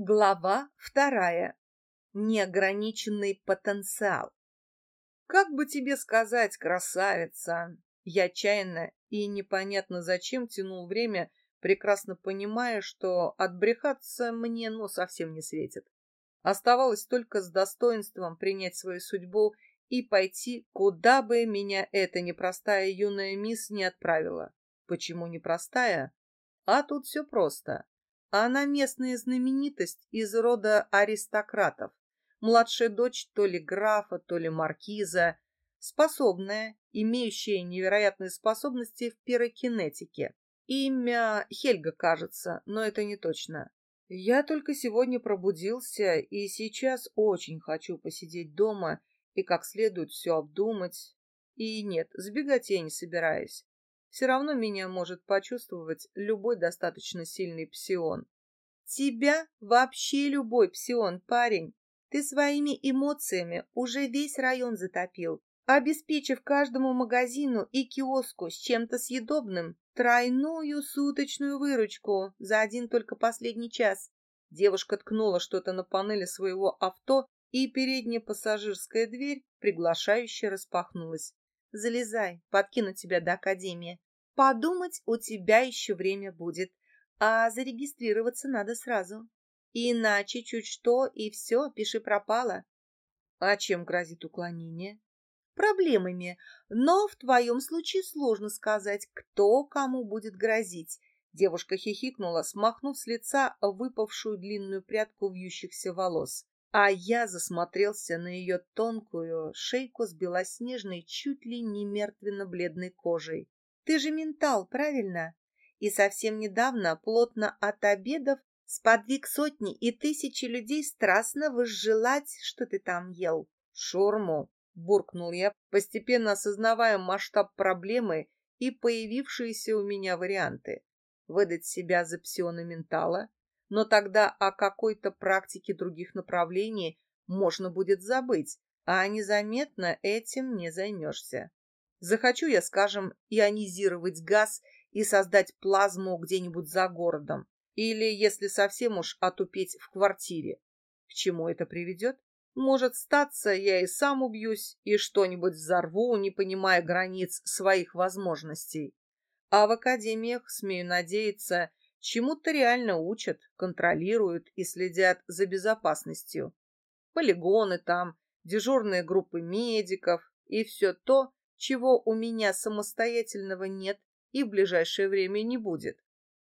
Глава вторая. Неограниченный потенциал. Как бы тебе сказать, красавица? Я отчаянно и непонятно зачем тянул время, прекрасно понимая, что отбрехаться мне ну совсем не светит. Оставалось только с достоинством принять свою судьбу и пойти, куда бы меня эта непростая юная мисс не отправила. Почему непростая? А тут все просто. Она местная знаменитость из рода аристократов. Младшая дочь то ли графа, то ли маркиза, способная, имеющая невероятные способности в пирокинетике. Имя Хельга, кажется, но это не точно. Я только сегодня пробудился и сейчас очень хочу посидеть дома и как следует все обдумать. И нет, сбегать я не собираюсь. Все равно меня может почувствовать любой достаточно сильный псион. Тебя вообще любой псион, парень. Ты своими эмоциями уже весь район затопил, обеспечив каждому магазину и киоску с чем-то съедобным тройную суточную выручку за один только последний час. Девушка ткнула что-то на панели своего авто, и передняя пассажирская дверь приглашающе распахнулась. Залезай, подкину тебя до академии. Подумать у тебя еще время будет, а зарегистрироваться надо сразу. Иначе чуть что, и все, пиши пропало. А чем грозит уклонение? Проблемами, но в твоем случае сложно сказать, кто кому будет грозить. Девушка хихикнула, смахнув с лица выпавшую длинную прядку вьющихся волос. А я засмотрелся на ее тонкую шейку с белоснежной, чуть ли не мертвенно-бледной кожей. Ты же ментал, правильно? И совсем недавно, плотно от обедов, сподвиг сотни и тысячи людей страстно возжелать, что ты там ел. Шурму, буркнул я, постепенно осознавая масштаб проблемы и появившиеся у меня варианты. Выдать себя за псиона ментала, но тогда о какой-то практике других направлений можно будет забыть, а незаметно этим не займешься. Захочу я, скажем, ионизировать газ и создать плазму где-нибудь за городом, или, если совсем уж отупеть в квартире. К чему это приведет? Может, статься, я и сам убьюсь и что-нибудь взорву, не понимая границ своих возможностей. А в академиях, смею надеяться, Чему-то реально учат, контролируют и следят за безопасностью. Полигоны там, дежурные группы медиков и все то, чего у меня самостоятельного нет и в ближайшее время не будет.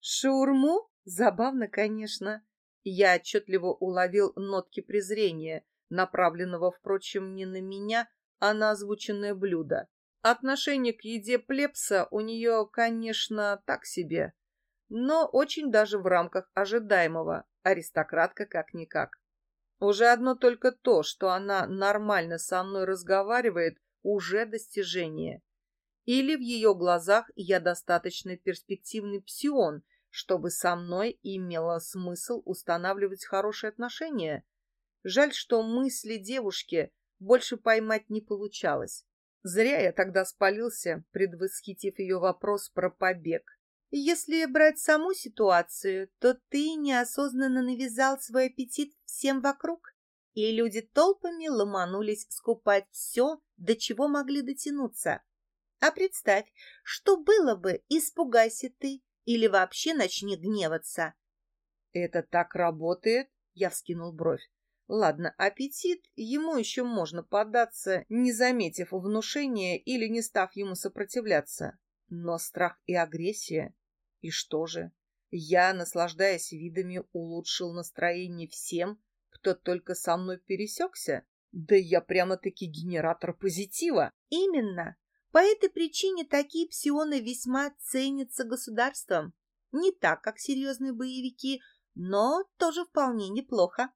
Шаурму? Забавно, конечно. Я отчетливо уловил нотки презрения, направленного, впрочем, не на меня, а на озвученное блюдо. Отношение к еде плебса у нее, конечно, так себе но очень даже в рамках ожидаемого, аристократка как-никак. Уже одно только то, что она нормально со мной разговаривает, уже достижение. Или в ее глазах я достаточно перспективный псион, чтобы со мной имело смысл устанавливать хорошие отношения. Жаль, что мысли девушки больше поймать не получалось. Зря я тогда спалился, предвосхитив ее вопрос про побег. Если брать саму ситуацию, то ты неосознанно навязал свой аппетит всем вокруг, и люди толпами ломанулись скупать все, до чего могли дотянуться. А представь, что было бы, испугайся ты или вообще начни гневаться. Это так работает? Я вскинул бровь. Ладно, аппетит, ему еще можно поддаться, не заметив внушения или не став ему сопротивляться. Но страх и агрессия и что же? Я, наслаждаясь видами, улучшил настроение всем, кто только со мной пересекся? Да я прямо-таки генератор позитива. Именно. По этой причине такие псионы весьма ценятся государством. Не так, как серьезные боевики, но тоже вполне неплохо.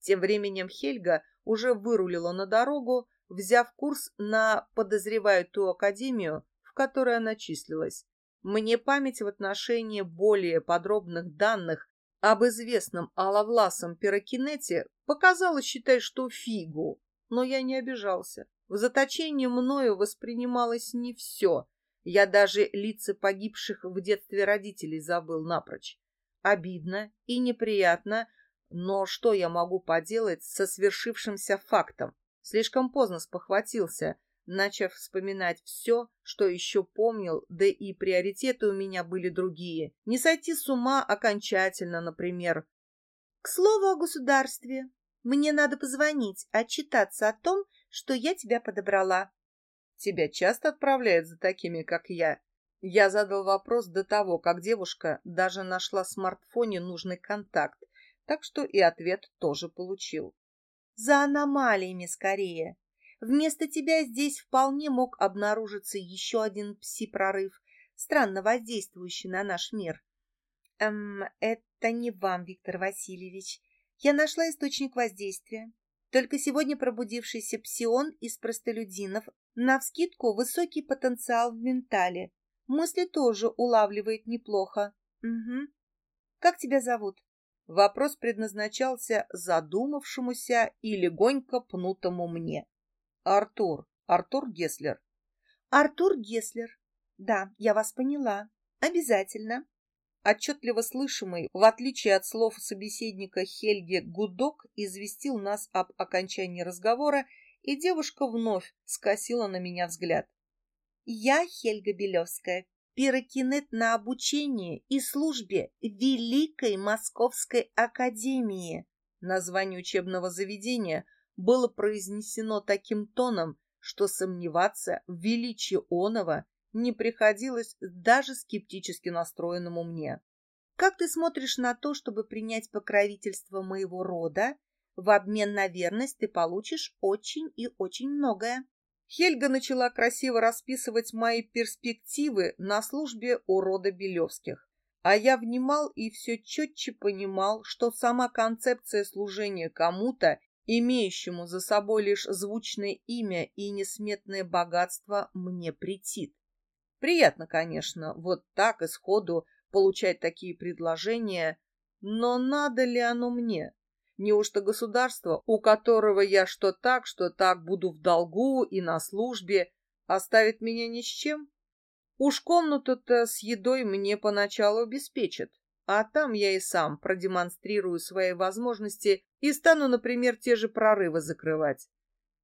Тем временем Хельга уже вырулила на дорогу, взяв курс на, подозреваю, ту академию, в которой она числилась. Мне память в отношении более подробных данных об известном аловласом пирокинете показала считать, что фигу, но я не обижался. В заточении мною воспринималось не все. Я даже лица погибших в детстве родителей забыл напрочь. Обидно и неприятно, Но что я могу поделать со свершившимся фактом? Слишком поздно спохватился, начав вспоминать все, что еще помнил, да и приоритеты у меня были другие. Не сойти с ума окончательно, например. К слову о государстве. Мне надо позвонить, отчитаться о том, что я тебя подобрала. Тебя часто отправляют за такими, как я? Я задал вопрос до того, как девушка даже нашла в смартфоне нужный контакт, так что и ответ тоже получил. За аномалиями скорее. Вместо тебя здесь вполне мог обнаружиться еще один пси-прорыв, странно воздействующий на наш мир. Эм, это не вам, Виктор Васильевич. Я нашла источник воздействия. Только сегодня пробудившийся псион из простолюдинов навскидку высокий потенциал в ментале. Мысли тоже улавливает неплохо. Угу. Как тебя зовут? Вопрос предназначался задумавшемуся и легонько пнутому мне. Артур. Артур Геслер. Артур Геслер. Да, я вас поняла. Обязательно. Отчетливо слышимый, в отличие от слов собеседника Хельги, гудок известил нас об окончании разговора, и девушка вновь скосила на меня взгляд. «Я Хельга Белевская, пирокинет на обучении и службе Великой Московской Академии». Название учебного заведения было произнесено таким тоном, что сомневаться в величии оного не приходилось даже скептически настроенному мне. «Как ты смотришь на то, чтобы принять покровительство моего рода? В обмен на верность ты получишь очень и очень многое». Хельга начала красиво расписывать мои перспективы на службе у рода Белевских. А я внимал и все четче понимал, что сама концепция служения кому-то, имеющему за собой лишь звучное имя и несметное богатство, мне претит. Приятно, конечно, вот так исходу получать такие предложения, но надо ли оно мне? Неужто государство, у которого я что так, что так буду в долгу и на службе, оставит меня ни с чем? Уж комнату-то с едой мне поначалу обеспечат, а там я и сам продемонстрирую свои возможности и стану, например, те же прорывы закрывать.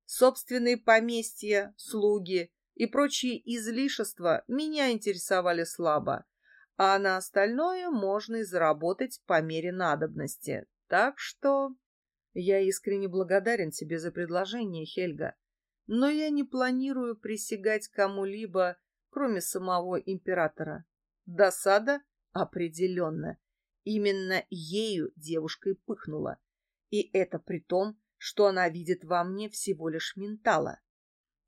Собственные поместья, слуги, и прочие излишества меня интересовали слабо, а на остальное можно и заработать по мере надобности. Так что я искренне благодарен тебе за предложение, Хельга, но я не планирую присягать кому-либо, кроме самого императора. Досада определенно. Именно ею девушкой пыхнула. И это при том, что она видит во мне всего лишь ментала.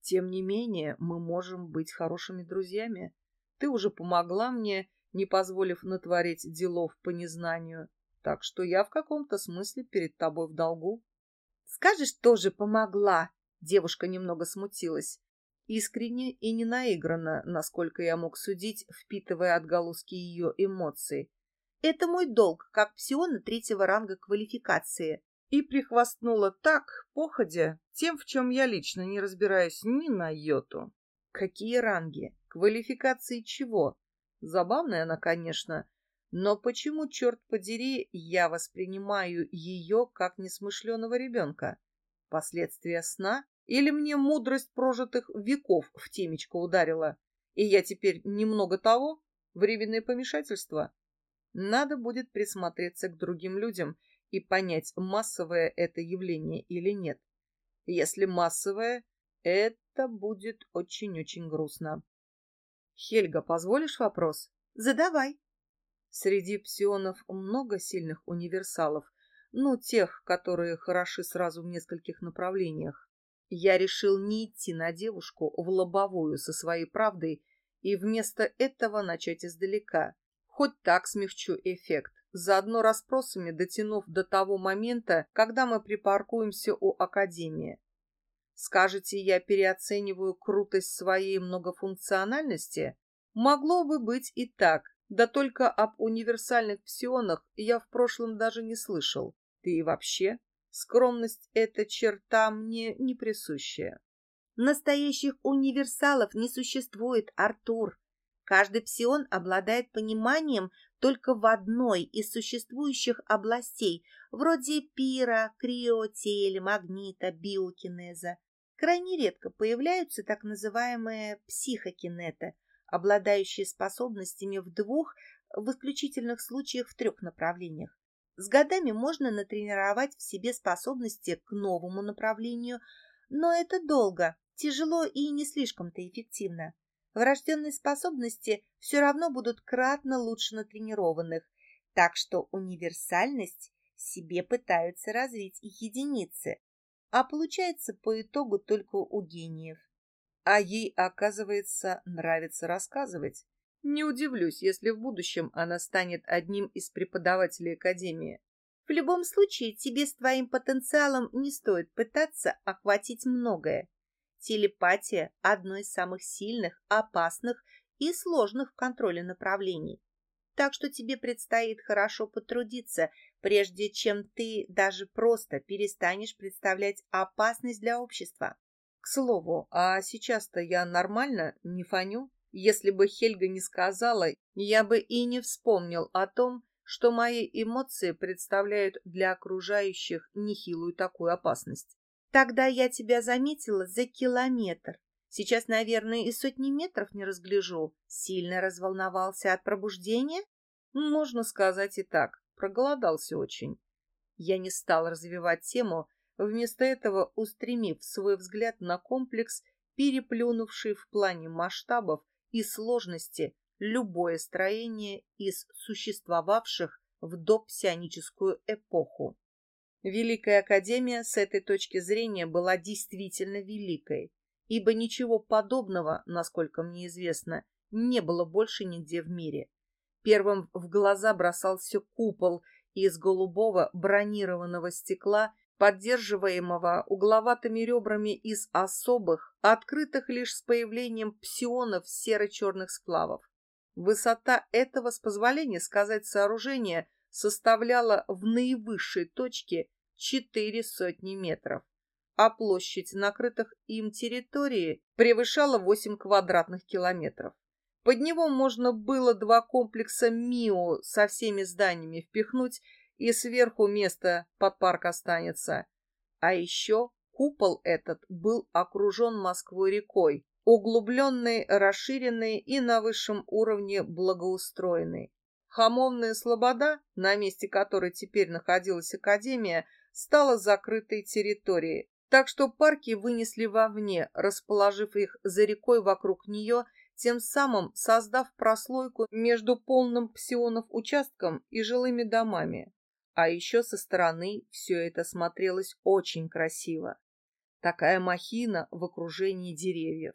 Тем не менее, мы можем быть хорошими друзьями. Ты уже помогла мне, не позволив натворить делов по незнанию, так что я в каком-то смысле перед тобой в долгу. Скажешь, тоже помогла. Девушка немного смутилась. Искренне и не наигранно, насколько я мог судить, впитывая отголоски ее эмоций. Это мой долг, как псиона третьего ранга квалификации и прихвастнула так, походя, тем, в чем я лично не разбираюсь ни на йоту. Какие ранги? Квалификации чего? Забавная она, конечно, но почему, черт подери, я воспринимаю ее как несмышленого ребенка? Последствия сна? Или мне мудрость прожитых веков в темечко ударила, и я теперь немного того? Временное помешательство? Надо будет присмотреться к другим людям и понять, массовое это явление или нет. Если массовое, это будет очень-очень грустно. Хельга, позволишь вопрос? Задавай. Среди псионов много сильных универсалов, ну, тех, которые хороши сразу в нескольких направлениях. Я решил не идти на девушку в лобовую со своей правдой и вместо этого начать издалека. Хоть так смягчу эффект заодно расспросами дотянув до того момента, когда мы припаркуемся у Академии. Скажете, я переоцениваю крутость своей многофункциональности? Могло бы быть и так, да только об универсальных псионах я в прошлом даже не слышал. Ты и вообще, скромность — это черта мне не присущая. Настоящих универсалов не существует, Артур. Каждый псион обладает пониманием только в одной из существующих областей, вроде пира, крио, теле, магнита, биокинеза. Крайне редко появляются так называемые психокинеты, обладающие способностями в двух, в исключительных случаях в трех направлениях. С годами можно натренировать в себе способности к новому направлению, но это долго, тяжело и не слишком-то эффективно. Врожденные способности все равно будут кратно лучше натренированных, так что универсальность себе пытаются развить единицы, а получается по итогу только у гениев. А ей, оказывается, нравится рассказывать. Не удивлюсь, если в будущем она станет одним из преподавателей Академии. В любом случае, тебе с твоим потенциалом не стоит пытаться охватить многое. Телепатия – одно из самых сильных, опасных и сложных в контроле направлений. Так что тебе предстоит хорошо потрудиться, прежде чем ты даже просто перестанешь представлять опасность для общества. К слову, а сейчас-то я нормально не фоню? Если бы Хельга не сказала, я бы и не вспомнил о том, что мои эмоции представляют для окружающих нехилую такую опасность. Тогда я тебя заметила за километр. Сейчас, наверное, и сотни метров не разгляжу. Сильно разволновался от пробуждения? Можно сказать и так. Проголодался очень. Я не стал развивать тему, вместо этого устремив свой взгляд на комплекс, переплюнувший в плане масштабов и сложности любое строение из существовавших в допсионическую эпоху. Великая Академия с этой точки зрения была действительно великой, ибо ничего подобного, насколько мне известно, не было больше нигде в мире. Первым в глаза бросался купол из голубого бронированного стекла, поддерживаемого угловатыми ребрами из особых, открытых лишь с появлением псионов серо-черных сплавов. Высота этого, с позволения сказать, сооружения составляла в наивысшей точке четыре сотни метров, а площадь накрытых им территории превышала 8 квадратных километров. Под него можно было два комплекса МИО со всеми зданиями впихнуть, и сверху место под парк останется. А еще купол этот был окружен Москвой рекой, углубленный, расширенный и на высшем уровне благоустроенный. Хамовная слобода, на месте которой теперь находилась академия, стала закрытой территорией, так что парки вынесли вовне, расположив их за рекой вокруг нее, тем самым создав прослойку между полным псионов участком и жилыми домами. А еще со стороны все это смотрелось очень красиво. Такая махина в окружении деревьев.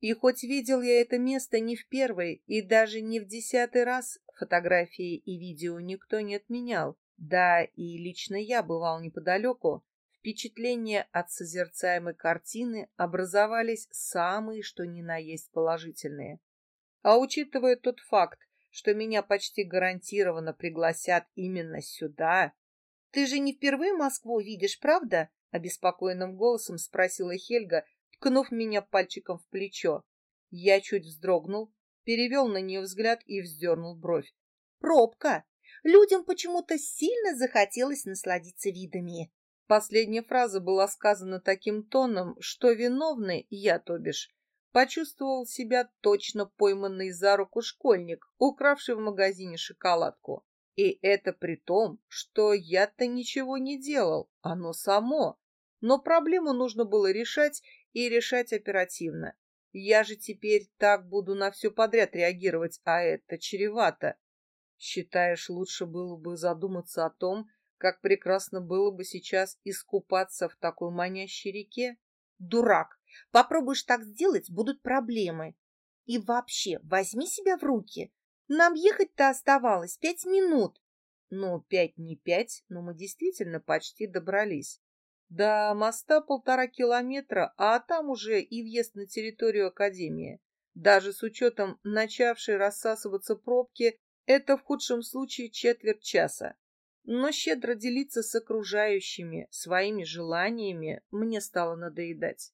И хоть видел я это место не в первый и даже не в десятый раз, фотографии и видео никто не отменял. Да, и лично я бывал неподалеку. Впечатления от созерцаемой картины образовались самые, что ни на есть положительные. А учитывая тот факт, что меня почти гарантированно пригласят именно сюда... — Ты же не впервые Москву видишь, правда? — обеспокоенным голосом спросила Хельга, ткнув меня пальчиком в плечо. Я чуть вздрогнул, перевел на нее взгляд и вздернул бровь. «Пробка! Людям почему-то сильно захотелось насладиться видами». Последняя фраза была сказана таким тоном, что виновный, я то бишь, почувствовал себя точно пойманный за руку школьник, укравший в магазине шоколадку. И это при том, что я-то ничего не делал, оно само. Но проблему нужно было решать, и решать оперативно. Я же теперь так буду на все подряд реагировать, а это чревато. Считаешь, лучше было бы задуматься о том, как прекрасно было бы сейчас искупаться в такой манящей реке? Дурак! Попробуешь так сделать, будут проблемы. И вообще, возьми себя в руки. Нам ехать-то оставалось пять минут. Ну, пять не пять, но мы действительно почти добрались. До моста полтора километра, а там уже и въезд на территорию Академии. Даже с учетом начавшей рассасываться пробки, это в худшем случае четверть часа. Но щедро делиться с окружающими своими желаниями мне стало надоедать.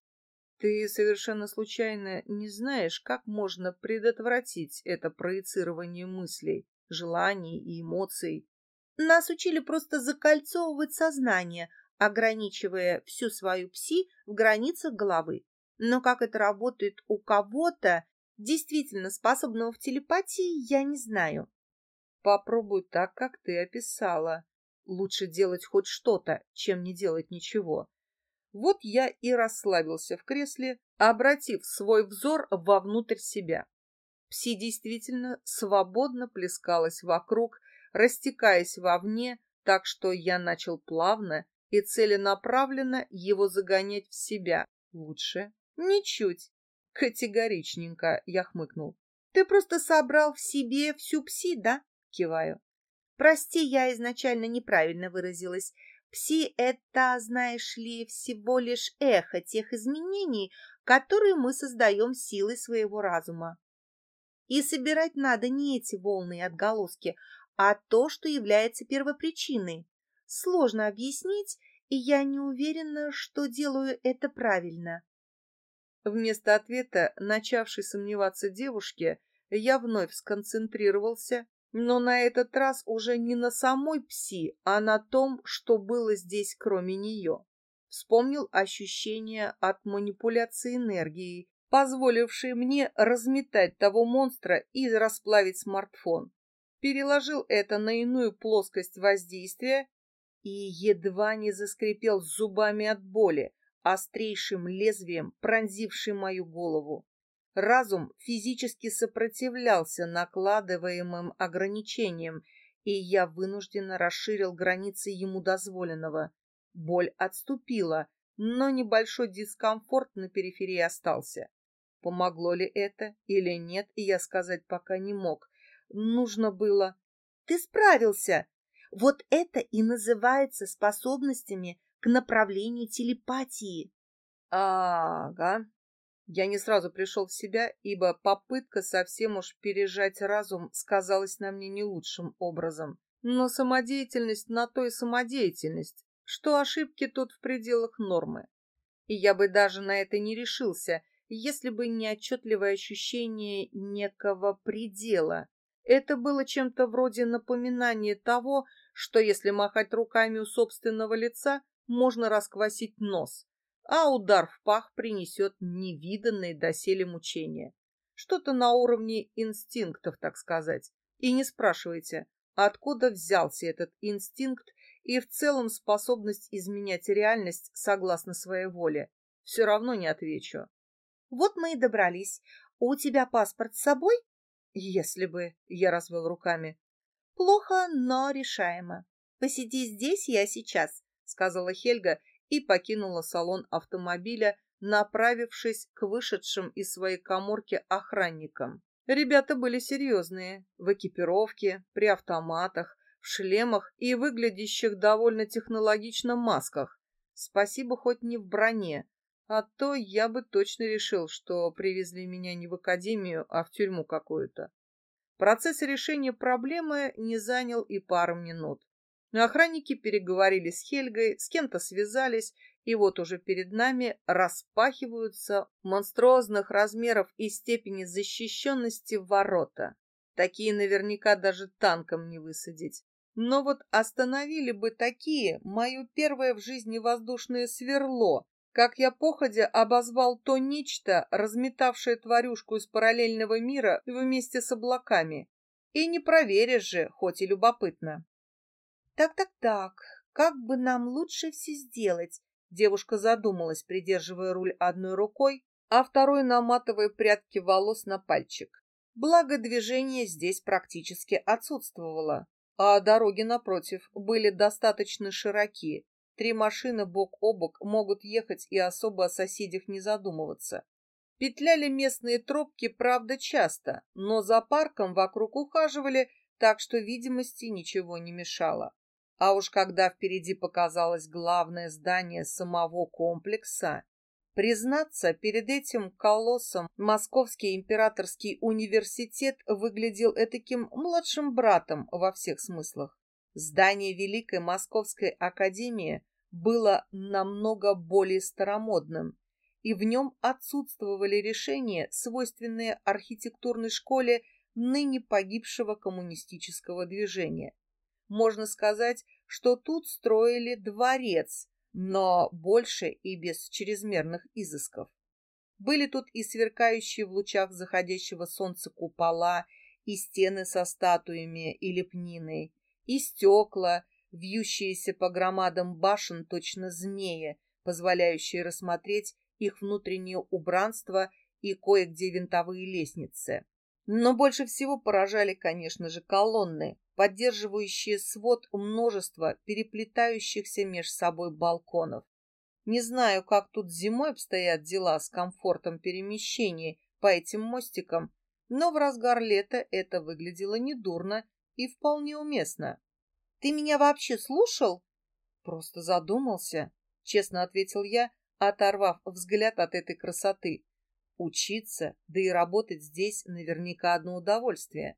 Ты совершенно случайно не знаешь, как можно предотвратить это проецирование мыслей? желаний и эмоций. Нас учили просто закольцовывать сознание, ограничивая всю свою пси в границах головы. Но как это работает у кого-то, действительно способного в телепатии, я не знаю. Попробуй так, как ты описала. Лучше делать хоть что-то, чем не делать ничего. Вот я и расслабился в кресле, обратив свой взор вовнутрь себя. Пси действительно свободно плескалась вокруг, растекаясь вовне, так что я начал плавно и целенаправленно его загонять в себя. Лучше? Ничуть. Категоричненько, я хмыкнул. Ты просто собрал в себе всю пси, да? Киваю. Прости, я изначально неправильно выразилась. Пси — это, знаешь ли, всего лишь эхо тех изменений, которые мы создаем силой своего разума. И собирать надо не эти волны и отголоски, а то, что является первопричиной. Сложно объяснить, и я не уверена, что делаю это правильно. Вместо ответа, начавшей сомневаться девушке, я вновь сконцентрировался но на этот раз уже не на самой пси, а на том, что было здесь кроме нее. Вспомнил ощущение от манипуляции энергией, позволившей мне разметать того монстра и расплавить смартфон. Переложил это на иную плоскость воздействия и едва не заскрипел зубами от боли, острейшим лезвием пронзивший мою голову. Разум физически сопротивлялся накладываемым ограничениям, и я вынужденно расширил границы ему дозволенного. Боль отступила, но небольшой дискомфорт на периферии остался. Помогло ли это или нет, я сказать пока не мог. Нужно было... Ты справился! Вот это и называется способностями к направлению телепатии. Ага, я не сразу пришел в себя, ибо попытка совсем уж пережать разум сказалась на мне не лучшим образом. Но самодеятельность на то и самодеятельность, что ошибки тут в пределах нормы. И я бы даже на это не решился, если бы не отчетливое ощущение некого предела. Это было чем-то вроде напоминания того, что если махать руками у собственного лица, можно расквасить нос а удар в пах принесет невиданные доселе мучения. Что-то на уровне инстинктов, так сказать. И не спрашивайте, откуда взялся этот инстинкт и в целом способность изменять реальность согласно своей воле. Все равно не отвечу. Вот мы и добрались. У тебя паспорт с собой? Если бы, я развел руками. Плохо, но решаемо. Посиди здесь, я сейчас, сказала Хельга и покинула салон автомобиля, направившись к вышедшим из своей коморки охранникам. Ребята были серьезные, в экипировке, при автоматах, в шлемах и выглядящих довольно технологично масках. Спасибо хоть не в броне, а то я бы точно решил, что привезли меня не в академию, а в тюрьму какую-то. Процесс решения проблемы не занял и пару минут. Охранники переговорили с Хельгой, с кем-то связались, и вот уже перед нами распахиваются монструозных размеров и степени защищенности ворота. Такие наверняка даже танком не высадить. Но вот остановили бы такие мое первое в жизни воздушное сверло, как я походя обозвал то нечто, разметавшее тварюшку из параллельного мира вместе с облаками. И не проверишь же, хоть и любопытно. Так-так-так, как бы нам лучше все сделать? Девушка задумалась, придерживая руль одной рукой, а второй наматывая прядки волос на пальчик. Благо движение здесь практически отсутствовало, а дороги, напротив, были достаточно широки. Три машины бок о бок могут ехать и особо о соседях не задумываться. Петляли местные тропки, правда, часто, но за парком вокруг ухаживали, так что видимости ничего не мешало. А уж когда впереди показалось главное здание самого комплекса, признаться, перед этим колоссом Московский императорский университет выглядел этаким младшим братом во всех смыслах. Здание Великой Московской академии было намного более старомодным, и в нем отсутствовали решения, свойственные архитектурной школе ныне погибшего коммунистического движения. Можно сказать, что тут строили дворец, но больше и без чрезмерных изысков. Были тут и сверкающие в лучах заходящего солнца купола, и стены со статуями и лепниной, и стекла, вьющиеся по громадам башен точно змеи, позволяющие рассмотреть их внутреннее убранство и кое-где винтовые лестницы. Но больше всего поражали, конечно же, колонны, поддерживающие свод множества переплетающихся меж собой балконов. Не знаю, как тут зимой обстоят дела с комфортом перемещений по этим мостикам, но в разгар лета это выглядело недурно и вполне уместно. «Ты меня вообще слушал?» «Просто задумался», — честно ответил я, оторвав взгляд от этой красоты. Учиться, да и работать здесь наверняка одно удовольствие.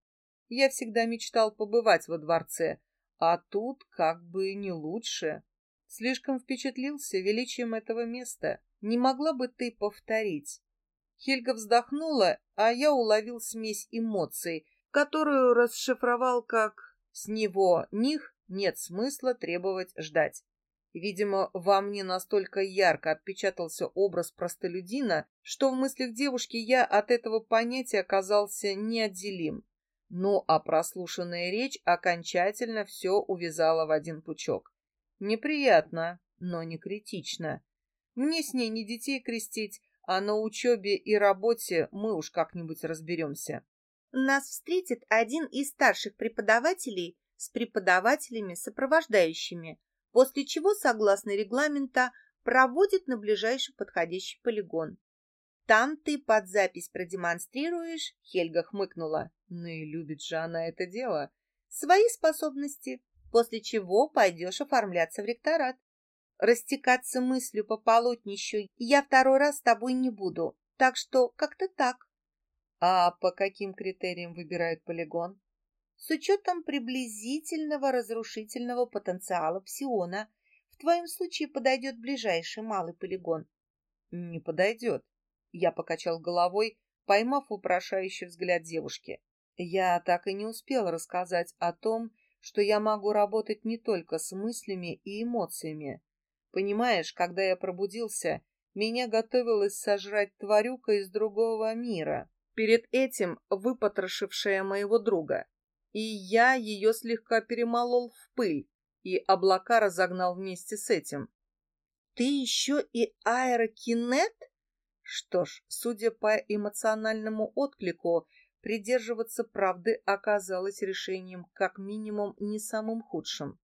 Я всегда мечтал побывать во дворце, а тут как бы не лучше. Слишком впечатлился величием этого места. Не могла бы ты повторить? Хельга вздохнула, а я уловил смесь эмоций, которую расшифровал как «с него, них нет смысла требовать ждать». Видимо, во мне настолько ярко отпечатался образ простолюдина, что в мыслях девушки я от этого понятия оказался неотделим. Ну, а прослушанная речь окончательно все увязала в один пучок. Неприятно, но не критично. Мне с ней не детей крестить, а на учебе и работе мы уж как-нибудь разберемся. Нас встретит один из старших преподавателей с преподавателями сопровождающими, после чего, согласно регламента, проводит на ближайший подходящий полигон. Там ты под запись продемонстрируешь, Хельга хмыкнула. Ну и любит же она это дело. Свои способности, после чего пойдешь оформляться в ректорат. Растекаться мыслью по полотнищу я второй раз с тобой не буду, так что как-то так. А по каким критериям выбирают полигон? С учетом приблизительного разрушительного потенциала псиона. В твоем случае подойдет ближайший малый полигон. Не подойдет. Я покачал головой, поймав упрошающий взгляд девушки. Я так и не успел рассказать о том, что я могу работать не только с мыслями и эмоциями. Понимаешь, когда я пробудился, меня готовилась сожрать тварюка из другого мира, перед этим выпотрошившая моего друга. И я ее слегка перемолол в пыль, и облака разогнал вместе с этим. «Ты еще и аэрокинет?» Что ж, судя по эмоциональному отклику, придерживаться правды оказалось решением как минимум не самым худшим.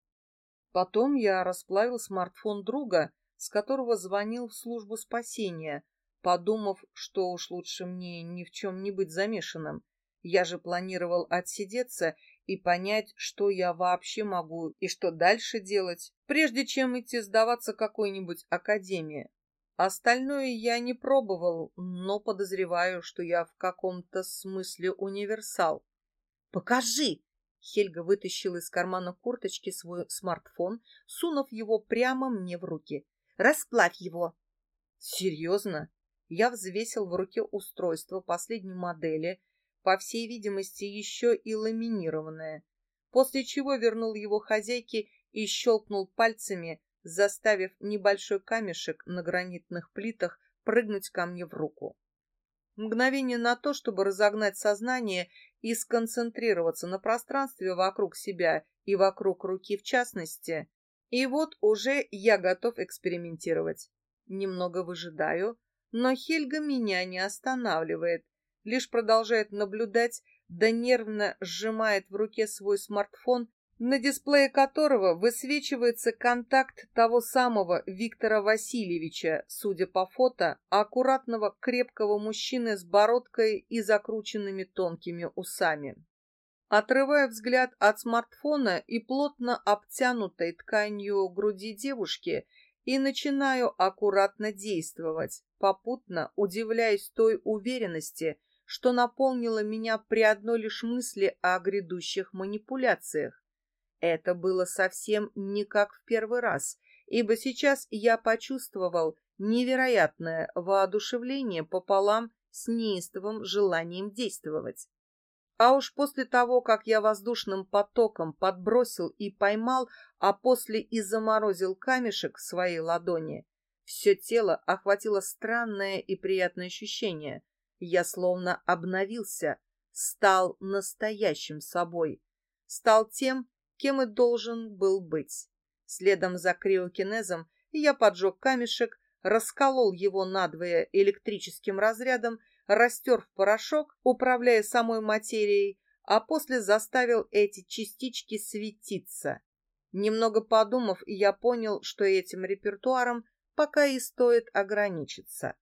Потом я расплавил смартфон друга, с которого звонил в службу спасения, подумав, что уж лучше мне ни в чем не быть замешанным. Я же планировал отсидеться и понять, что я вообще могу и что дальше делать, прежде чем идти сдаваться какой-нибудь академии. Остальное я не пробовал, но подозреваю, что я в каком-то смысле универсал. «Покажи!» Хельга вытащила из кармана курточки свой смартфон, сунув его прямо мне в руки. «Расплавь его!» «Серьезно?» Я взвесил в руке устройство последней модели, по всей видимости, еще и ламинированное, после чего вернул его хозяйке и щелкнул пальцами, заставив небольшой камешек на гранитных плитах прыгнуть ко мне в руку. Мгновение на то, чтобы разогнать сознание и сконцентрироваться на пространстве вокруг себя и вокруг руки в частности. И вот уже я готов экспериментировать. Немного выжидаю, но Хельга меня не останавливает, лишь продолжает наблюдать, да нервно сжимает в руке свой смартфон на дисплее которого высвечивается контакт того самого Виктора Васильевича, судя по фото, аккуратного крепкого мужчины с бородкой и закрученными тонкими усами. Отрывая взгляд от смартфона и плотно обтянутой тканью груди девушки, и начинаю аккуратно действовать, попутно удивляясь той уверенности, что наполнила меня при одной лишь мысли о грядущих манипуляциях. Это было совсем не как в первый раз, ибо сейчас я почувствовал невероятное воодушевление пополам с неистовым желанием действовать. А уж после того, как я воздушным потоком подбросил и поймал, а после и заморозил камешек в своей ладони, все тело охватило странное и приятное ощущение. Я словно обновился, стал настоящим собой, стал тем, кем и должен был быть. Следом за криокинезом я поджег камешек, расколол его надвое электрическим разрядом, растер в порошок, управляя самой материей, а после заставил эти частички светиться. Немного подумав, я понял, что этим репертуаром пока и стоит ограничиться.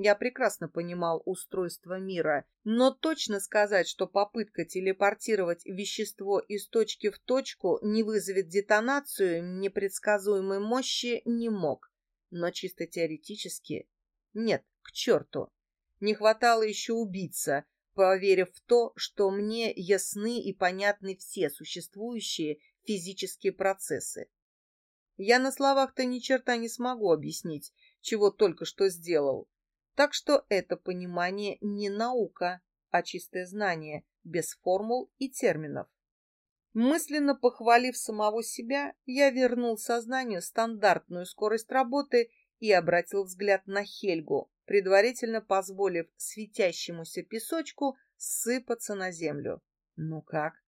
Я прекрасно понимал устройство мира, но точно сказать, что попытка телепортировать вещество из точки в точку не вызовет детонацию непредсказуемой мощи, не мог. Но чисто теоретически... Нет, к черту. Не хватало еще убиться, поверив в то, что мне ясны и понятны все существующие физические процессы. Я на словах-то ни черта не смогу объяснить, чего только что сделал. Так что это понимание не наука, а чистое знание, без формул и терминов. Мысленно похвалив самого себя, я вернул сознанию стандартную скорость работы и обратил взгляд на Хельгу, предварительно позволив светящемуся песочку сыпаться на землю. Ну как?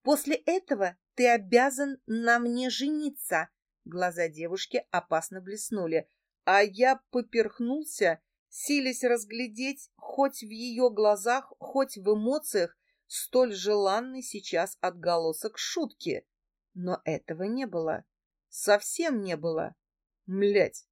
После этого ты обязан на мне жениться. Глаза девушки опасно блеснули, а я поперхнулся силясь разглядеть хоть в ее глазах, хоть в эмоциях столь желанный сейчас отголосок шутки. Но этого не было. Совсем не было. Млять,